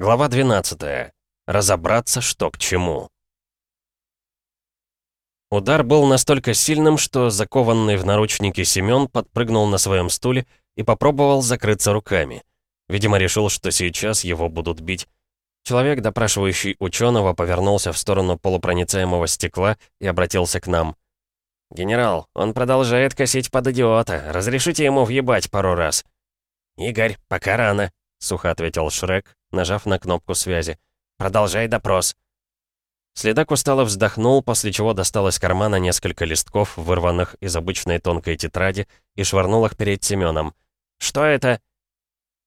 Глава 12. Разобраться, что к чему. Удар был настолько сильным, что закованный в наручники Семён подпрыгнул на своем стуле и попробовал закрыться руками. Видимо, решил, что сейчас его будут бить. Человек, допрашивающий ученого, повернулся в сторону полупроницаемого стекла и обратился к нам. «Генерал, он продолжает косить под идиота. Разрешите ему въебать пару раз». «Игорь, пока рано», — сухо ответил Шрек, нажав на кнопку связи. «Продолжай допрос». Следак устало вздохнул, после чего достал из кармана несколько листков, вырванных из обычной тонкой тетради, и швырнул их перед Семеном. «Что это?»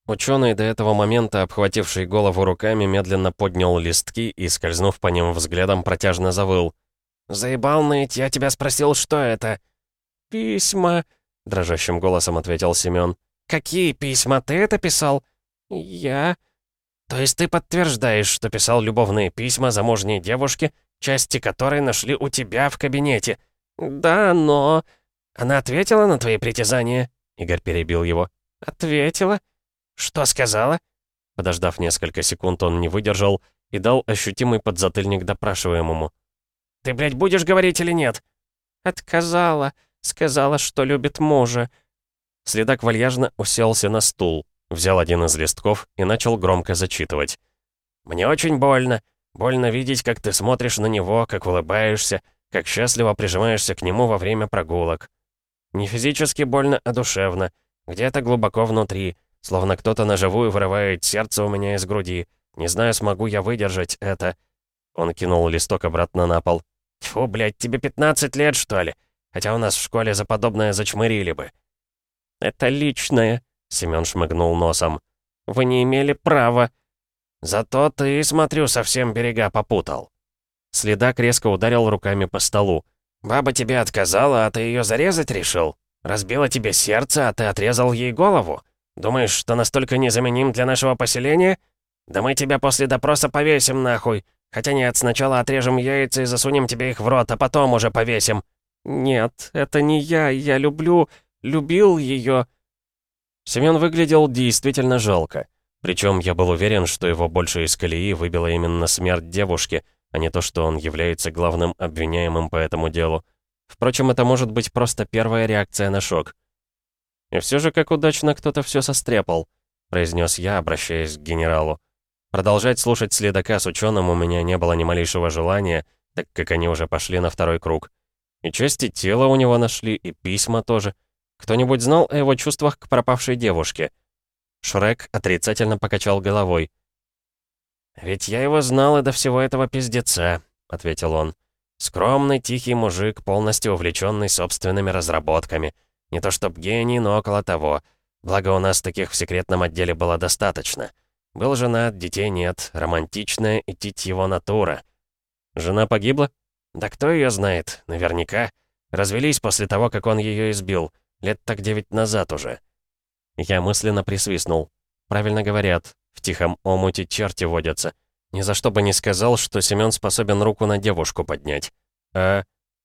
Ученый, до этого момента обхвативший голову руками, медленно поднял листки и, скользнув по ним взглядом, протяжно завыл. «Заебал ныть, я тебя спросил, что это?» «Письма», — дрожащим голосом ответил Семен. «Какие письма? Ты это писал?» «Я...» «То есть ты подтверждаешь, что писал любовные письма замужней девушке, части которой нашли у тебя в кабинете?» «Да, но...» «Она ответила на твои притязания?» Игорь перебил его. «Ответила?» «Что сказала?» Подождав несколько секунд, он не выдержал и дал ощутимый подзатыльник допрашиваемому. «Ты, блядь, будешь говорить или нет?» «Отказала. Сказала, что любит мужа». Следак вальяжно уселся на стул. Взял один из листков и начал громко зачитывать. «Мне очень больно. Больно видеть, как ты смотришь на него, как улыбаешься, как счастливо прижимаешься к нему во время прогулок. Не физически больно, а душевно. Где-то глубоко внутри, словно кто-то наживую вырывает сердце у меня из груди. Не знаю, смогу я выдержать это». Он кинул листок обратно на пол. «Тьфу, блядь, тебе 15 лет, что ли? Хотя у нас в школе за подобное зачмырили бы». «Это личное», Семён шмыгнул носом. «Вы не имели права». «Зато ты, смотрю, совсем берега попутал». Следак резко ударил руками по столу. «Баба тебе отказала, а ты ее зарезать решил? Разбила тебе сердце, а ты отрезал ей голову? Думаешь, что настолько незаменим для нашего поселения? Да мы тебя после допроса повесим нахуй. Хотя нет, сначала отрежем яйца и засунем тебе их в рот, а потом уже повесим». «Нет, это не я, я люблю, любил ее. Семён выглядел действительно жалко. Причем я был уверен, что его больше из колеи выбила именно смерть девушки, а не то, что он является главным обвиняемым по этому делу. Впрочем, это может быть просто первая реакция на шок. «И все же, как удачно кто-то все состряпал», — произнес я, обращаясь к генералу. Продолжать слушать следака с ученым у меня не было ни малейшего желания, так как они уже пошли на второй круг. И части тела у него нашли, и письма тоже — кто-нибудь знал о его чувствах к пропавшей девушке? Шрек отрицательно покачал головой. «Ведь я его знал и до всего этого пиздеца», — ответил он. «Скромный, тихий мужик, полностью увлеченный собственными разработками. Не то чтоб гений, но около того. Благо у нас таких в секретном отделе было достаточно. Был женат, детей нет, романтичная и тить его натура». «Жена погибла?» «Да кто ее знает? Наверняка. Развелись после того, как он ее избил. Лет так девять назад уже. Я мысленно присвистнул. Правильно говорят, в тихом омуте черти водятся. Ни за что бы не сказал, что Семён способен руку на девушку поднять. А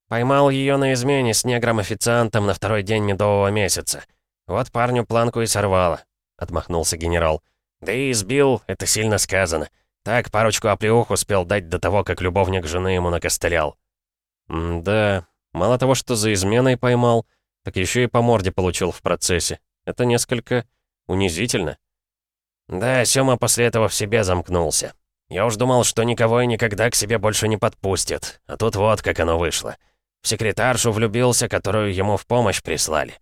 поймал ее на измене с негром-официантом на второй день медового месяца. Вот парню планку и сорвало, отмахнулся генерал. Да и избил, это сильно сказано. Так, парочку оплеух успел дать до того, как любовник жены ему накостылял. Да, мало того, что за изменой поймал, так еще и по морде получил в процессе. Это несколько унизительно. Да, Сёма после этого в себе замкнулся. Я уж думал, что никого и никогда к себе больше не подпустит. А тут вот как оно вышло. В секретаршу влюбился, которую ему в помощь прислали.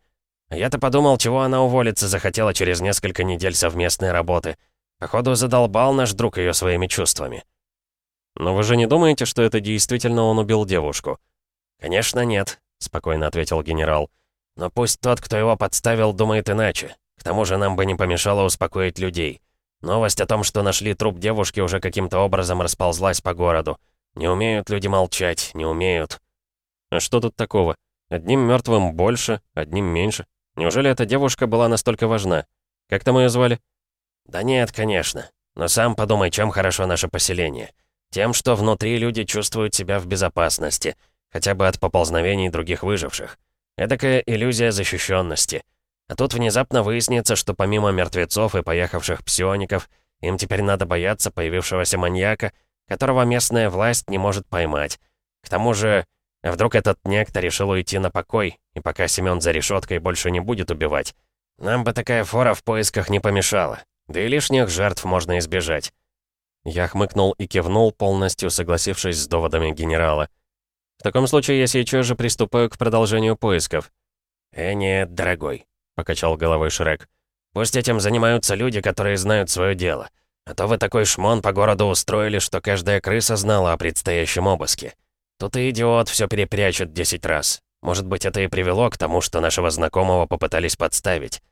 Я-то подумал, чего она уволиться захотела через несколько недель совместной работы. Походу, задолбал наш друг ее своими чувствами. «Но вы же не думаете, что это действительно он убил девушку?» «Конечно нет», — спокойно ответил генерал. Но пусть тот, кто его подставил, думает иначе. К тому же нам бы не помешало успокоить людей. Новость о том, что нашли труп девушки, уже каким-то образом расползлась по городу. Не умеют люди молчать, не умеют. А что тут такого? Одним мертвым больше, одним меньше. Неужели эта девушка была настолько важна? Как там ее звали? Да нет, конечно. Но сам подумай, чем хорошо наше поселение. Тем, что внутри люди чувствуют себя в безопасности, хотя бы от поползновений других выживших. Эдакая иллюзия защищенности. А тут внезапно выяснится, что помимо мертвецов и поехавших псиоников, Им теперь надо бояться появившегося маньяка, которого местная власть не может поймать. К тому же, вдруг этот некто решил уйти на покой, и пока Семён за решеткой больше не будет убивать. Нам бы такая фора в поисках не помешала. Да и лишних жертв можно избежать. Я хмыкнул и кивнул, полностью согласившись с доводами генерала. В таком случае я сейчас же приступаю к продолжению поисков. «Э, нет, дорогой», — покачал головой Шрек. «Пусть этим занимаются люди, которые знают свое дело. А то вы такой шмон по городу устроили, что каждая крыса знала о предстоящем обыске. Тут и идиот все перепрячет десять раз. Может быть, это и привело к тому, что нашего знакомого попытались подставить».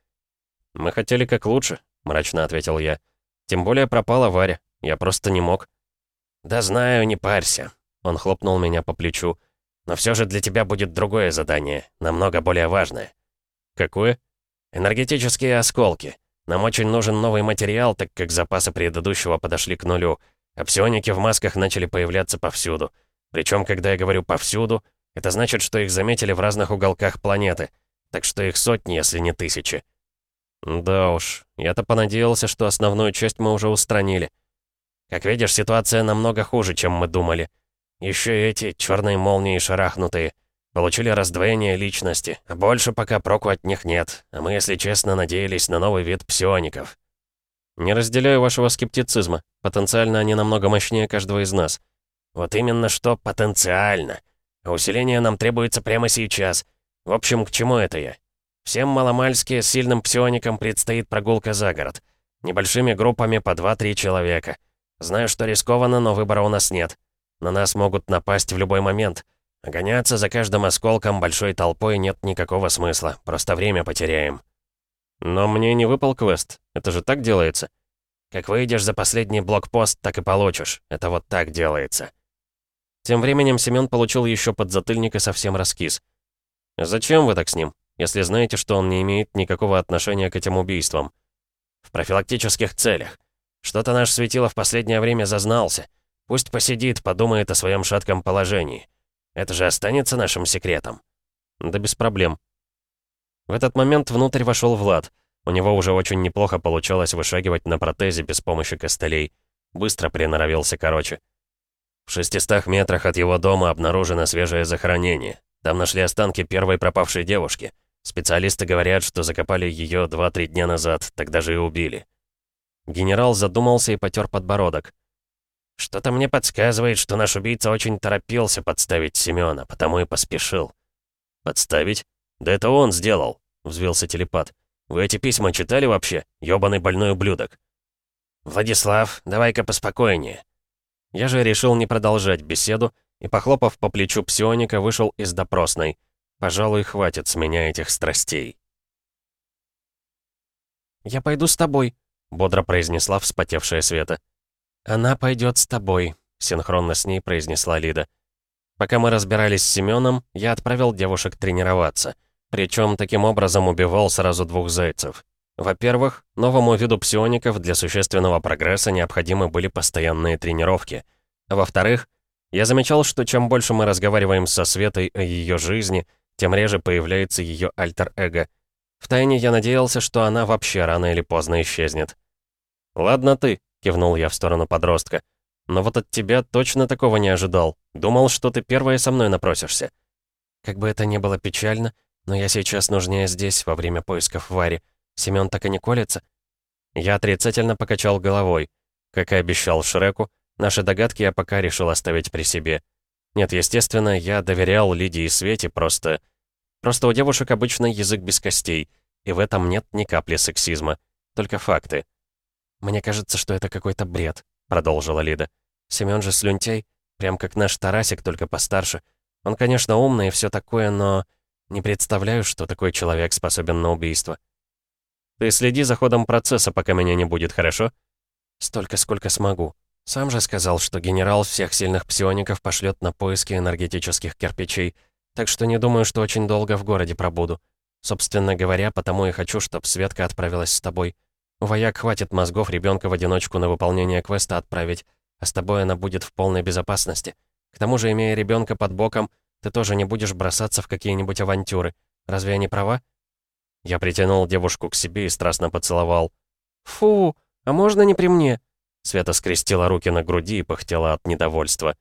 «Мы хотели как лучше», — мрачно ответил я. «Тем более пропала Варя. Я просто не мог». «Да знаю, не парься», — он хлопнул меня по плечу. «Но все же для тебя будет другое задание, намного более важное». «Какое?» «Энергетические осколки. Нам очень нужен новый материал, так как запасы предыдущего подошли к нулю, а псионики в масках начали появляться повсюду. Причем, когда я говорю «повсюду», это значит, что их заметили в разных уголках планеты, так что их сотни, если не тысячи. Да уж, я-то понадеялся, что основную часть мы уже устранили. Как видишь, ситуация намного хуже, чем мы думали. Еще эти черные молнии шарахнутые. Получили раздвоение личности, а больше пока проку от них нет, а мы, если честно, надеялись на новый вид псиоников. Не разделяю вашего скептицизма. Потенциально они намного мощнее каждого из нас. Вот именно что потенциально. А усиление нам требуется прямо сейчас. В общем, к чему это я? Всем маломальски сильным псионикам предстоит прогулка за город. Небольшими группами по 2-3 человека. Знаю, что рискованно, но выбора у нас нет. На нас могут напасть в любой момент. А гоняться за каждым осколком большой толпой нет никакого смысла. Просто время потеряем. Но мне не выпал квест. Это же так делается. Как выйдешь за последний блокпост, так и получишь. Это вот так делается. Тем временем Семён получил еще подзатыльник и совсем раскис. «Зачем вы так с ним?» если знаете, что он не имеет никакого отношения к этим убийствам. В профилактических целях. Что-то наш светило в последнее время зазнался. Пусть посидит, подумает о своем шатком положении. Это же останется нашим секретом. Да без проблем. В этот момент внутрь вошел Влад. У него уже очень неплохо получалось вышагивать на протезе без помощи костылей. Быстро приноровился короче. В шестистах метрах от его дома обнаружено свежее захоронение. Там нашли останки первой пропавшей девушки. Специалисты говорят, что закопали ее 2-3 дня назад, тогда же и убили. Генерал задумался и потер подбородок. «Что-то мне подсказывает, что наш убийца очень торопился подставить Семёна, потому и поспешил». «Подставить? Да это он сделал», — взвился телепат. «Вы эти письма читали вообще? Ёбаный больной ублюдок». «Владислав, давай-ка поспокойнее». Я же решил не продолжать беседу и, похлопав по плечу псионика, вышел из допросной — Пожалуй, хватит с меня этих страстей. «Я пойду с тобой», — бодро произнесла вспотевшая Света. «Она пойдет с тобой», — синхронно с ней произнесла Лида. Пока мы разбирались с Семеном, я отправил девушек тренироваться. Причем таким образом убивал сразу двух зайцев. Во-первых, новому виду псиоников для существенного прогресса необходимы были постоянные тренировки. Во-вторых, я замечал, что чем больше мы разговариваем со Светой о ее жизни, тем реже появляется ее альтер-эго. Втайне я надеялся, что она вообще рано или поздно исчезнет. «Ладно ты», — кивнул я в сторону подростка. «Но вот от тебя точно такого не ожидал. Думал, что ты первая со мной напросишься». Как бы это ни было печально, но я сейчас нужнее здесь, во время поисков Вари. Семён так и не колется. Я отрицательно покачал головой. Как и обещал Шреку, наши догадки я пока решил оставить при себе. Нет, естественно, я доверял Лидии и Свете, просто... Просто у девушек обычно язык без костей, и в этом нет ни капли сексизма, только факты. «Мне кажется, что это какой-то бред», — продолжила Лида. «Семён же слюнтяй, прям как наш Тарасик, только постарше. Он, конечно, умный и все такое, но... Не представляю, что такой человек способен на убийство». «Ты следи за ходом процесса, пока меня не будет, хорошо?» «Столько, сколько смогу», сам же сказал, что генерал всех сильных псиоников пошлет на поиски энергетических кирпичей, так что не думаю, что очень долго в городе пробуду. Собственно говоря, потому и хочу, чтобы Светка отправилась с тобой. Вояк хватит мозгов ребенка в одиночку на выполнение квеста отправить, а с тобой она будет в полной безопасности. К тому же, имея ребенка под боком, ты тоже не будешь бросаться в какие-нибудь авантюры. Разве я не права? Я притянул девушку к себе и страстно поцеловал. «Фу, а можно не при мне?» Света скрестила руки на груди и пыхтела от недовольства.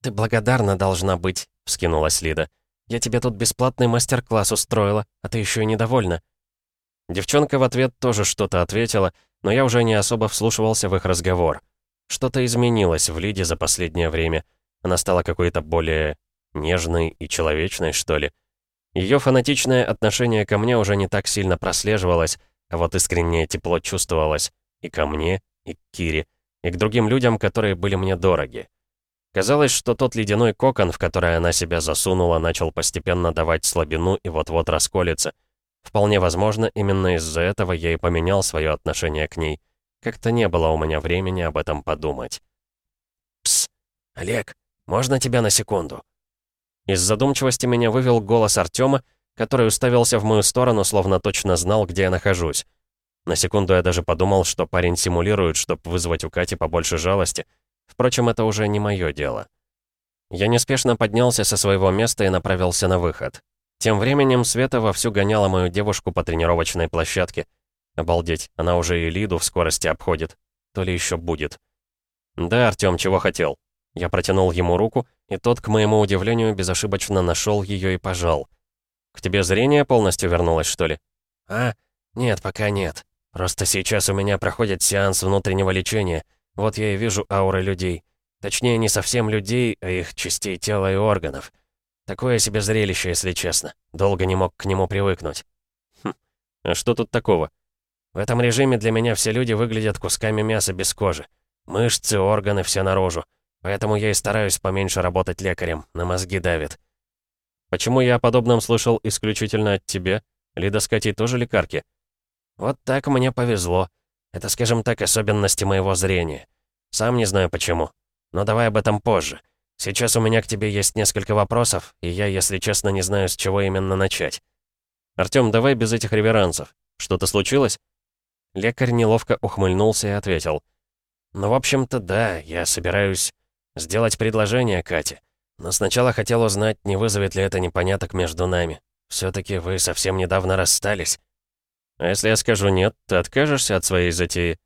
«Ты благодарна должна быть», — вскинулась Лида. «Я тебе тут бесплатный мастер-класс устроила, а ты еще и недовольна». Девчонка в ответ тоже что-то ответила, но я уже не особо вслушивался в их разговор. Что-то изменилось в Лиде за последнее время. Она стала какой-то более нежной и человечной, что ли. Ее фанатичное отношение ко мне уже не так сильно прослеживалось, а вот искреннее тепло чувствовалось и ко мне, и к Кире, и к другим людям, которые были мне дороги. Казалось, что тот ледяной кокон, в который она себя засунула, начал постепенно давать слабину и вот-вот расколется. Вполне возможно, именно из-за этого я и поменял свое отношение к ней. Как-то не было у меня времени об этом подумать. «Пс, Олег, можно тебя на секунду?» Из задумчивости меня вывел голос Артема, который уставился в мою сторону, словно точно знал, где я нахожусь. На секунду я даже подумал, что парень симулирует, чтобы вызвать у Кати побольше жалости. Впрочем, это уже не мое дело. Я неспешно поднялся со своего места и направился на выход. Тем временем Света вовсю гоняла мою девушку по тренировочной площадке. Обалдеть, она уже и Лиду в скорости обходит. То ли еще будет. «Да, Артём, чего хотел?» Я протянул ему руку, и тот, к моему удивлению, безошибочно нашел ее и пожал. «К тебе зрение полностью вернулось, что ли?» «А, нет, пока нет. Просто сейчас у меня проходит сеанс внутреннего лечения. Вот я и вижу ауры людей. Точнее, не совсем людей, а их частей тела и органов. Такое себе зрелище, если честно. Долго не мог к нему привыкнуть. Хм, а что тут такого? В этом режиме для меня все люди выглядят кусками мяса без кожи. Мышцы, органы, все наружу. Поэтому я и стараюсь поменьше работать лекарем, на мозги давит. Почему я о подобном слышал исключительно от тебя? Лида с Катей тоже лекарки? Вот так мне повезло. Это, скажем так, особенности моего зрения. Сам не знаю почему. Но давай об этом позже. Сейчас у меня к тебе есть несколько вопросов, и я, если честно, не знаю, с чего именно начать. Артём, давай без этих реверансов. Что-то случилось? Лекарь неловко ухмыльнулся и ответил. Ну, в общем-то, да, я собираюсь сделать предложение Кате. Но сначала хотел узнать, не вызовет ли это непоняток между нами. все таки вы совсем недавно расстались. А если я скажу нет, ты откажешься от своей затеи?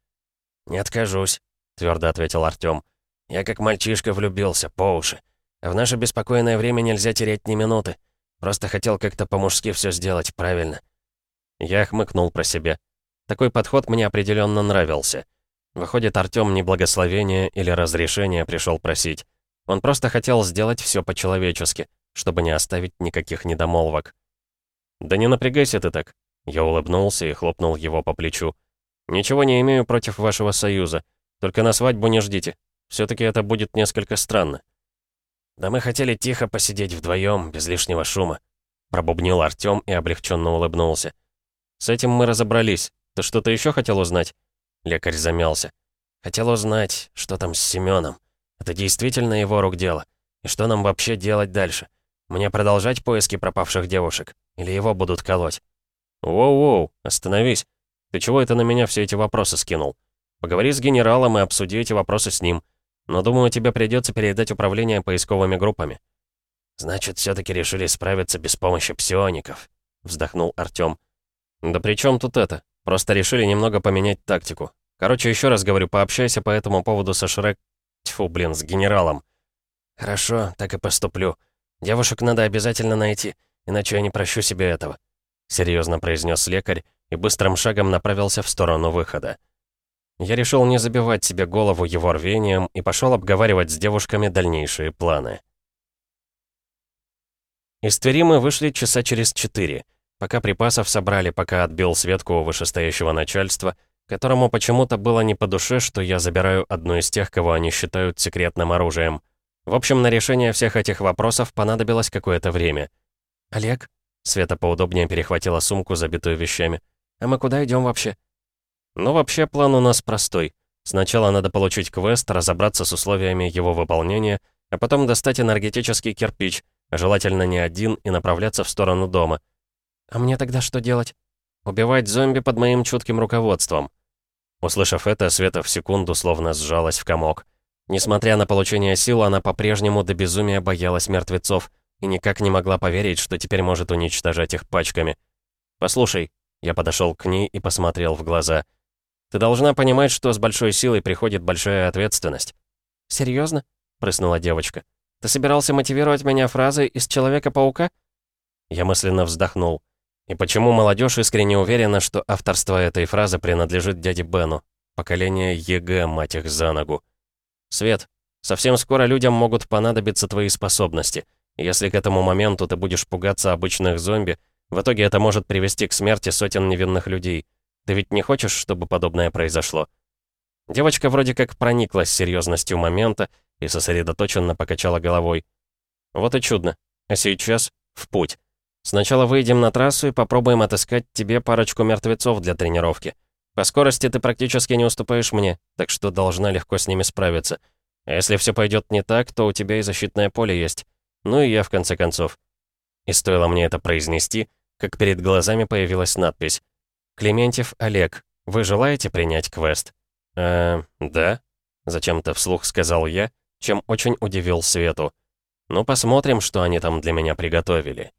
Не откажусь, твердо ответил Артём. Я как мальчишка влюбился, по уши. А в наше беспокойное время нельзя терять ни минуты. Просто хотел как-то по-мужски все сделать правильно. Я хмыкнул про себя. Такой подход мне определенно нравился. Выходит, Артём не благословение или разрешение пришел просить. Он просто хотел сделать все по-человечески, чтобы не оставить никаких недомолвок. «Да не напрягайся ты так», — я улыбнулся и хлопнул его по плечу. «Ничего не имею против вашего союза. Только на свадьбу не ждите. Все таки это будет несколько странно». «Да мы хотели тихо посидеть вдвоем, без лишнего шума», — пробубнил Артём и облегченно улыбнулся. «С этим мы разобрались. Ты что-то еще хотел узнать?» Лекарь замялся. Хотел узнать, что там с Семеном. Это действительно его рук дело. И что нам вообще делать дальше? Мне продолжать поиски пропавших девушек? Или его будут колоть? Воу-воу, остановись. Ты чего это на меня все эти вопросы скинул? Поговори с генералом и обсуди эти вопросы с ним. Но думаю, тебе придется передать управление поисковыми группами. Значит, все таки решили справиться без помощи псиоников, вздохнул Артём. Да при чем тут это? Просто решили немного поменять тактику. Короче, еще раз говорю, пообщайся по этому поводу со Шрек... Тьфу, блин, с генералом. Хорошо, так и поступлю. Девушек надо обязательно найти, иначе я не прощу себе этого. Серьезно произнес лекарь и быстрым шагом направился в сторону выхода. Я решил не забивать себе голову его рвением и пошел обговаривать с девушками дальнейшие планы. Из Твери мы вышли часа через четыре. Пока припасов собрали, пока отбил Светку у вышестоящего начальства, которому почему-то было не по душе, что я забираю одну из тех, кого они считают секретным оружием. В общем, на решение всех этих вопросов понадобилось какое-то время. «Олег?» Света поудобнее перехватила сумку, забитую вещами. «А мы куда идем вообще?» «Ну, вообще, план у нас простой. Сначала надо получить квест, разобраться с условиями его выполнения, а потом достать энергетический кирпич, желательно не один, и направляться в сторону дома — «А мне тогда что делать?» «Убивать зомби под моим чутким руководством». Услышав это, Света в секунду словно сжалась в комок. Несмотря на получение сил, она по-прежнему до безумия боялась мертвецов и никак не могла поверить, что теперь может уничтожать их пачками. «Послушай», — я подошел к ней и посмотрел в глаза. Ты должна понимать, что с большой силой приходит большая ответственность». «Серьезно?» — прыснула девочка. «Ты собирался мотивировать меня фразой из Человека-паука?» Я мысленно вздохнул. И почему молодежь искренне уверена, что авторство этой фразы принадлежит дяде Бену? Поколение ЕГЭ, мать их за ногу. Свет, совсем скоро людям могут понадобиться твои способности. Если к этому моменту ты будешь пугаться обычных зомби, в итоге это может привести к смерти сотен невинных людей. Ты ведь не хочешь, чтобы подобное произошло?» Девочка вроде как прониклась серьезностью момента и сосредоточенно покачала головой. «Вот и чудно. А сейчас в путь. Сначала выйдем на трассу и попробуем отыскать тебе парочку мертвецов для тренировки. По скорости ты практически не уступаешь мне, так что должна легко с ними справиться. А если все пойдет не так, то у тебя и защитное поле есть. Ну и я, в конце концов». И стоило мне это произнести, как перед глазами появилась надпись. «Клементьев Олег, вы желаете принять квест?» «Э, да?» — зачем-то вслух сказал я, чем очень удивил Свету. «Ну, посмотрим, что они там для меня приготовили».